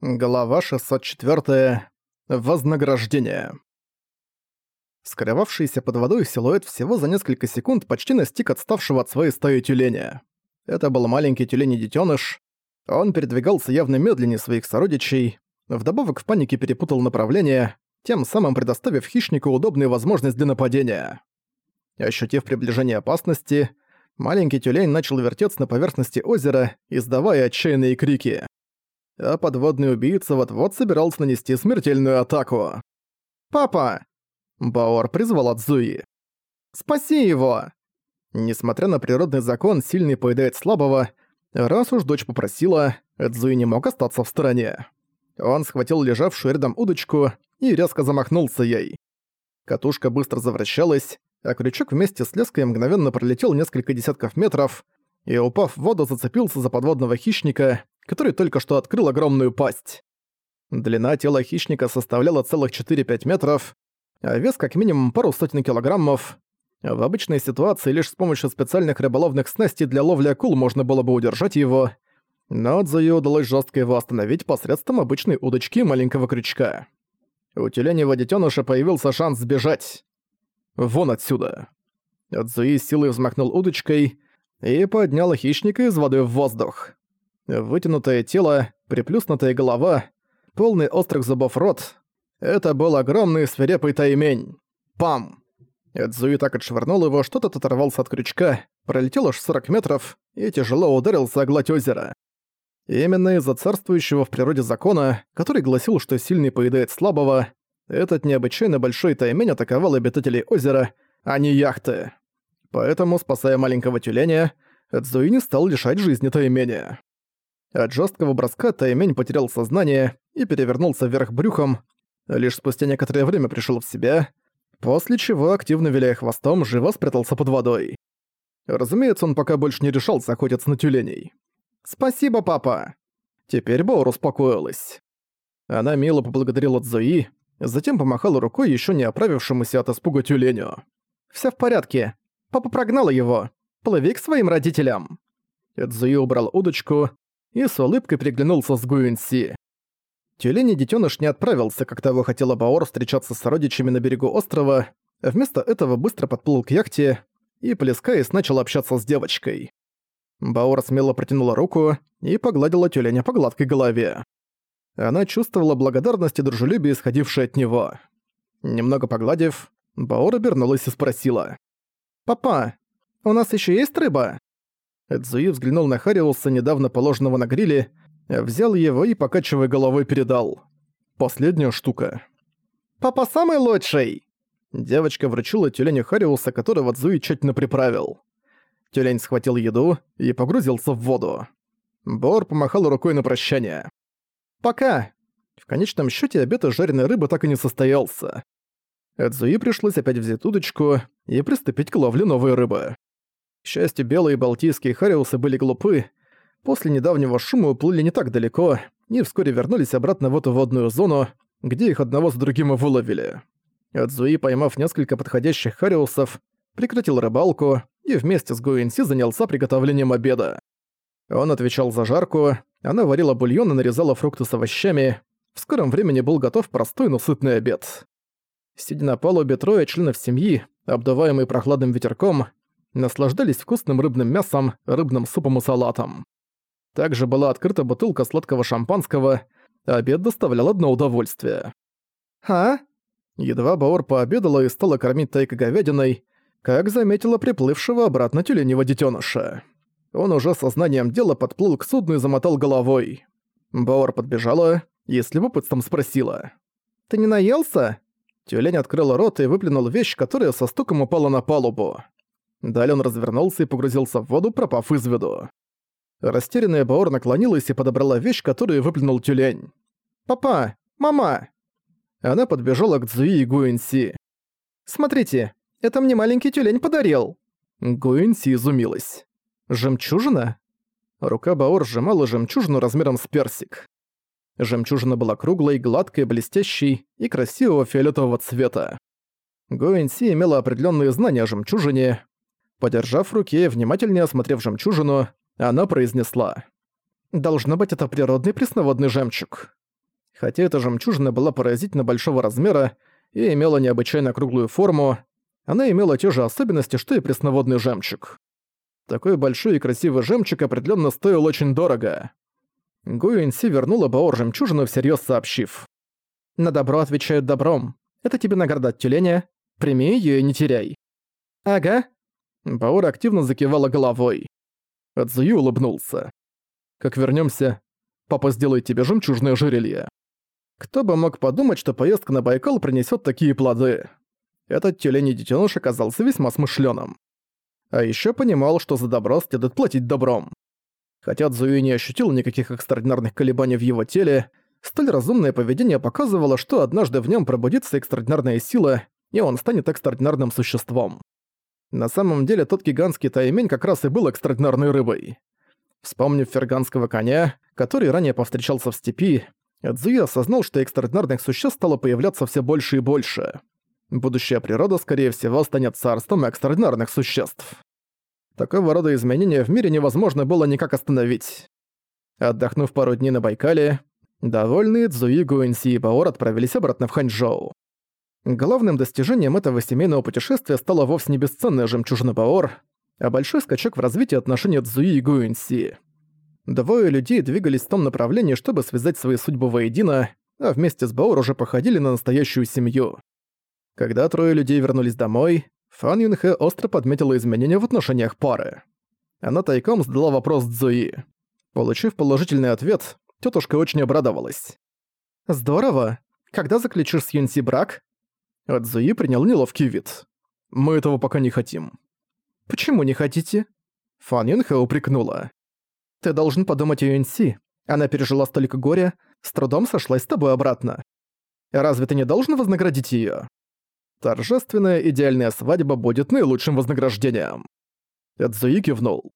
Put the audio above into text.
Глава 604. Вознаграждение. Скрывавшийся под водой силуэт всего за несколько секунд почти настиг отставшего от своей стаи тюленя. Это был маленький тюлень-детёныш. Он передвигался явно медленнее своих сородичей, вдобавок в панике перепутал направление, тем самым предоставив хищнику удобную возможность для нападения. Ощутив приближение опасности, маленький тюлень начал вертеться на поверхности озера, издавая отчаянные крики а подводный убийца вот-вот собирался нанести смертельную атаку. «Папа!» Баор призвал Адзуи. «Спаси его!» Несмотря на природный закон, сильный поедает слабого, раз уж дочь попросила, Эдзуи не мог остаться в стороне. Он схватил лежавшую рядом удочку и резко замахнулся ей. Катушка быстро завращалась, а крючок вместе с леской мгновенно пролетел несколько десятков метров и, упав в воду, зацепился за подводного хищника, который только что открыл огромную пасть. Длина тела хищника составляла целых 4-5 метров, а вес как минимум пару сотен килограммов. В обычной ситуации лишь с помощью специальных рыболовных снастей для ловли акул можно было бы удержать его, но Цзуи удалось жестко его остановить посредством обычной удочки маленького крючка. У тюленевого детеныша появился шанс сбежать. Вон отсюда. Цзуи силой взмахнул удочкой и поднял хищника из воды в воздух. Вытянутое тело, приплюснутая голова, полный острых зубов рот. Это был огромный свирепый таймень. Пам! Эдзуи так отшвырнул его, что тот оторвался от крючка, пролетел аж 40 метров и тяжело ударился о гладь озера. именно из-за царствующего в природе закона, который гласил, что сильный поедает слабого, этот необычайно большой таймень атаковал обитателей озера, а не яхты. Поэтому, спасая маленького тюленя, Эдзуи не стал лишать жизни таймения. От жесткого броска Таймень потерял сознание и перевернулся вверх брюхом, лишь спустя некоторое время пришел в себя, после чего, активно виляя хвостом, живо спрятался под водой. Разумеется, он пока больше не решался охотиться на тюленей. «Спасибо, папа!» Теперь Баор успокоилась. Она мило поблагодарила Цзуи, затем помахала рукой еще не оправившемуся от испуга тюленю. «Всё в порядке. Папа прогнала его. Плыви к своим родителям». Цзуи убрал удочку, и с улыбкой приглянулся с Гуинси. Тюлень детёныш не отправился, как того хотела Баор встречаться с родичами на берегу острова, вместо этого быстро подплыл к яхте и, плескаясь, начал общаться с девочкой. Баор смело протянула руку и погладила тюленя по гладкой голове. Она чувствовала благодарность и дружелюбие, исходившее от него. Немного погладив, Баор обернулась и спросила. «Папа, у нас ещё есть рыба?» Эдзуи взглянул на Хариуса, недавно положенного на гриле, взял его и, покачивая головой, передал. Последняя штука. «Папа самый лучший!» Девочка вручила тюленю Хариуса, которого Цзуи тщательно приправил. Тюлень схватил еду и погрузился в воду. Бор помахал рукой на прощание. «Пока!» В конечном счете обед из жареной рыбы так и не состоялся. Эдзуи пришлось опять взять удочку и приступить к ловле новой рыбы. К счастью, белые балтийские хариусы были глупы. После недавнего шума уплыли не так далеко и вскоре вернулись обратно в эту водную зону, где их одного за другим и выловили. Адзуи, поймав несколько подходящих хариусов, прекратил рыбалку и вместе с Гуэнси занялся приготовлением обеда. Он отвечал за жарку, она варила бульон и нарезала фрукты с овощами. В скором времени был готов простой, но сытный обед. Сидя на палубе трое членов семьи, обдуваемые прохладным ветерком, наслаждались вкусным рыбным мясом, рыбным супом и салатом. Также была открыта бутылка сладкого шампанского, обед доставлял одно удовольствие. «А?» Едва Баор пообедала и стала кормить Тайка говядиной, как заметила приплывшего обратно тюленевого детеныша. Он уже сознанием дела подплыл к судну и замотал головой. Баор подбежала и с любопытством спросила. «Ты не наелся?» Тюлень открыл рот и выплюнул вещь, которая со стуком упала на палубу. Далее он развернулся и погрузился в воду, пропав из виду. Растерянная Баор наклонилась и подобрала вещь, которую выплюнул тюлень. «Папа! Мама!» Она подбежала к Цзуи и Гуэнси. «Смотрите, это мне маленький тюлень подарил!» Гуэнси изумилась. «Жемчужина?» Рука Баор сжимала жемчужину размером с персик. Жемчужина была круглой, гладкой, блестящей и красивого фиолетового цвета. Гуэнси имела определенные знания о жемчужине, Подержав в руке и внимательнее осмотрев жемчужину, она произнесла. «Должно быть, это природный пресноводный жемчуг». Хотя эта жемчужина была поразительно большого размера и имела необычайно круглую форму, она имела те же особенности, что и пресноводный жемчуг. Такой большой и красивый жемчуг определенно стоил очень дорого. Гуинси вернула Баор жемчужину, всерьез сообщив. «На добро отвечают добром. Это тебе награда от тюленя. Прими ее и не теряй». «Ага». Баор активно закивала головой. Адзуи улыбнулся. «Как вернемся, папа сделает тебе жемчужное жерелье». Кто бы мог подумать, что поездка на Байкал принесет такие плоды. Этот тюлень детеныш оказался весьма смышленым. А еще понимал, что за добро следует платить добром. Хотя Цзуи не ощутил никаких экстраординарных колебаний в его теле, столь разумное поведение показывало, что однажды в нем пробудится экстраординарная сила, и он станет экстраординарным существом. На самом деле тот гигантский таймень как раз и был экстраординарной рыбой. Вспомнив ферганского коня, который ранее повстречался в степи, Цзуи осознал, что экстраординарных существ стало появляться все больше и больше. Будущая природа, скорее всего, станет царством экстраординарных существ. Такого рода изменения в мире невозможно было никак остановить. Отдохнув пару дней на Байкале, довольные Цзуи, Гуэнси и Баор отправились обратно в Ханчжоу. Главным достижением этого семейного путешествия стала вовсе не бесценная жемчужина Баор, а большой скачок в развитии отношений Цзуи и Гуэнси. Двое людей двигались в том направлении, чтобы связать свои судьбы воедино, а вместе с Баор уже походили на настоящую семью. Когда трое людей вернулись домой, Фан Юнхэ остро подметила изменения в отношениях пары. Она тайком задала вопрос Цзуи. Получив положительный ответ, тетушка очень обрадовалась. «Здорово. Когда заключишь с Юнси брак?» А Цзуи принял неловкий вид. «Мы этого пока не хотим». «Почему не хотите?» Фан Юнхэ упрекнула. «Ты должен подумать о Юнси. Она пережила столько горя, с трудом сошлась с тобой обратно. Разве ты не должен вознаградить её?» Торжественная идеальная свадьба будет наилучшим вознаграждением. Эдзуи кивнул.